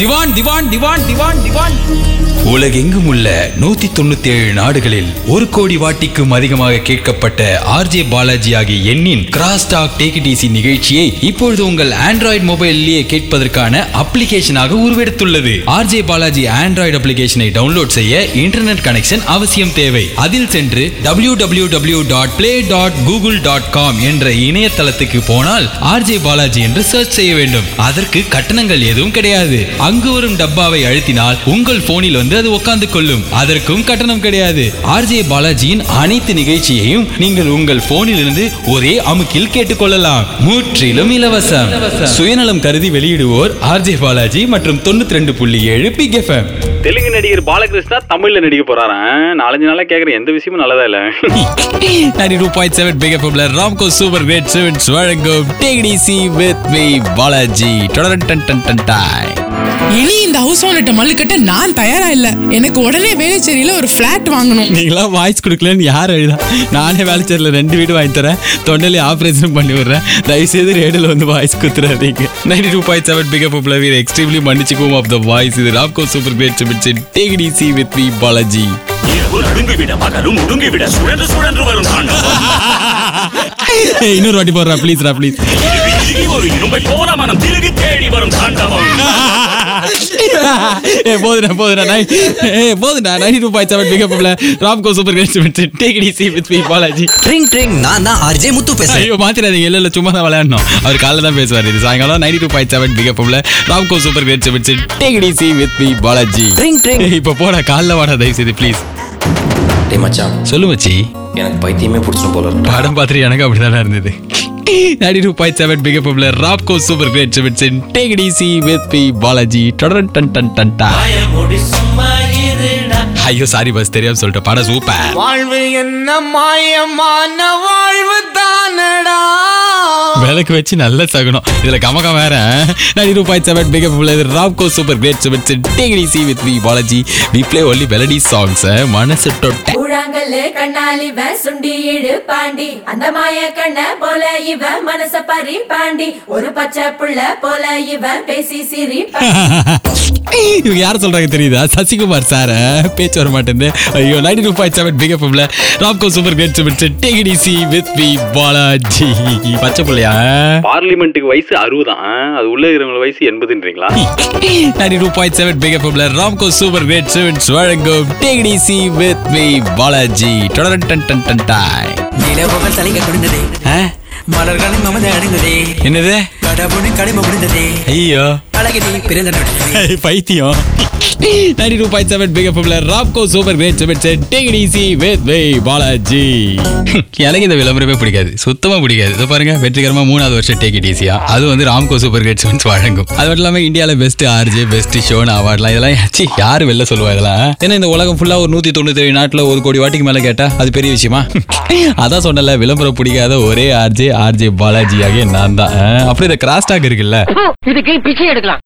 திவான் திவான் திவான் திவான் திவான். உலகெங்கும் உள்ள நூத்தி தொண்ணூத்தி ஏழு நாடுகளில் ஒரு கோடி வாட்டிக்கும் அதிகமாக கேட்கப்பட்ட ஆர்ஜே பாலாஜி ஆகிய எண்ணின் கிராஸ் டாக் டேகிடிசி நிகழ்ச்சியை இப்பொழுது உங்கள் ஆண்ட்ராய்டு மொபைலிலேயே கேட்பதற்கான அப்ளிகேஷனாக உருவெடுத்துள்ளது. ஆர்ஜே பாலாஜி ஆண்ட்ராய்டு அப்ளிகேஷனை டவுன்லோட் செய்ய இன்டர்நெட் கனெக்ஷன் அவசியம் தேவை. அதில் சென்று W W W dot play dot Google dot com என்ற இணையதளத்துக்கு போனால் ஆர்ஜே பாலாஜி என்று சர்ச் செய்ய வேண்டும். அதற்கு கட்டணங்கள் எதுவும் கிடையாது. அங்கு வரும் டப்பாவை அழுத்தினால் உங்கள் போனில் வந்து அது உட்கார்ந்து கொள்ளும். அதற்கும் கட்டணம் கிடையாது. ஆர்ஜே பாலாஜியின் அனைத்து நிகழ்ச்சியையும் நீங்கள் உங்கள் போனில் இருந்து ஒரே அமுக்கில் கேட்டுக்கொள்ளலாம். முற்றிலும் இலவசம். சுயநலம் கருதி வெளியிடுவோர் ஆர்ஜே பாலாஜி மற்றும் தொண்ணூத்தி ரெண்டு புள்ளி ஏழு பிக் எஃப்எம் தெலுங்கு நடிகர் பாலகிருஷ்ணா தமிழ்ல நடிக்க போறாராம் நாலஞ்சு நாளா கேக்குறேன். எந்த விஷயமும் நல்லதா இல்ல. 92.7 Big FM ல ராம்கோ சூப்பர் கிரேட் செவன்ஸ் வழங்கும் take easy with me Balaji. டொடன் டன் டன் டன் டாய். இனி இந்த ஹவுஸ் ஓனர்ட்ட மல்லுக்கட்ட நான் தயாரா இல்ல. எனக்கு உடனே வேலைச்சேரியில ஒரு ஃபிளாட் வாங்கணும். நீங்களாம் வாய்ஸ் கொடுக்கலன்னு யார் எழுதா? நானே வேலைச்சேரில் ரெண்டு வீடு வாங்கி தரேன். தொண்டையிலே ஆப்ரேஷன் பண்ணி விடுறேன். தயவுசெய்து ரேடியோவில் வந்து voice குத்துறாதீங்க. Ninety two point seven big we're extremely மன்னிச்சுக்கும் of the voice இது Ramco super great sevens take easy with me Balaji இன்னொரு வாட்டி போடுறா ப்ளீஸ்ரா ப்ளீஸ் ஒரு இரும்பை போல மனம் திருகி தேடி வரும் தாண்டவம். ஏ போதுடா போதுடா நை ஏ போதுடா ninety two point seven big Ramco super great sevens take it easy with me Balaji. Drink ட்ரிங் நான் தான் ஆர்ஜே முத்து பேசுறேன். ஐயோ மாத்திராதீங்க. இல்ல இல்ல சும்மா தான் விளையாடணும். அவர் காலைல தான் பேசுவார். இது சாயங்காலம் ninety two point seven பிகப்ல Ramco super great seven take it easy with me Balaji. Drink ட்ரிங் இப்போ போடா காலைல வாடா தயவு செய்து ப்ளீஸ் டேய் மச்சான். சொல்லு மச்சி. எனக்கு பைத்தியமே பிடிச்சிடும் போல இருக்கு. படம் பார்த்துட்டு எனக்கு அப்படிதானே இருந்தது. Ninety two point seven பிகப்ல Ramco super great seven take it easy with me Balaji ton டன் டன் டன் டா ஐயோ சாரி பஸ் தெரியாம சொல்லிட்டேன். படம் சூப்பர் வாழ்வு என்ன மாயமான வாழ்வு தானடா. விளக்கு வச்சு நல்ல சகுனம். இதுல கமகம் வேற. Ninety two point seven big Ramco super great seven take it easy with me Balaji we play only melody songs மனசு தொட்ட. கூழாங்கல்லு கண்ணால் இவ சுண்டி பாண்டி. அந்த மாய கண்ண போல இவ மனச பறி பாண்டி. ஒரு பச்சை புள்ள போல இவ பேசி சிரி இவங்க யார் சொல்றாங்க தெரியுதா? சசிகுமார் சார. பேச்சு வர மாட்டேங்குது. ஐயோ ninety two point seven big FM Ramco super great seven take it easy with me Balaji. பச்சை பிள்ளையா? பார்லிமெண்ட்டுக்கு வயசு அறுபதான் அது உள்ள இருக்கிறவங்க வயசு எண்பதுன்றீங்களா? Ninety two point seven big FM Ramco super great seven வழங்கும் take it easy with me Balaji. டொடன் டன் டன் டன் டாய். நிலவுகள் தலைங்க குடிந்ததே மலர்களின் மமதை அடைந்ததே என்னது? கடவுளின் கடமை முடிந்ததே ஐயோ. பைத்தியம். Ninety two point seven big எஃப்எம்ல Ramco super great seven set take it easy with way Balaji. எனக்கு இந்த விளம்பரமே பிடிக்காது. சுத்தமா பிடிக்காது. இதோ பாருங்க வெற்றிகரமா மூணாவது வருஷம் டேக் இட் ஈஸியா அது வந்து ராம்கோ சூப்பர் கிரேட் செவன்ஸ் வழங்கும். அது மட்டும் இல்லாம இந்தியால பெஸ்ட் ஆர்ஜே பெஸ்ட் ஷோன் அவார்ட்லாம் இதெல்லாம் சி யாரு வெளில சொல்லுவா இதெல்லாம்? ஏன்னா இந்த உலகம் ஃபுல்லா ஒரு நூத்தி தொண்ணூத்தி ஏழு நாட்டுல ஒரு கோடி வாட்டிக்கு மேல கேட்டா அது பெரிய விஷயமா? அதான் சொன்னல விளம்பரம் பிடிக்காத ஒரே ஆர்ஜே ஆர்ஜே பாலாஜி ஆகிய நான் தான். அப்புறம் இந்த கிராஸ் டாக் இருக்குல்ல? இதுக்கு பிச்சை எடுக்கலாம்.